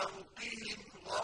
تَوْقِهِمْ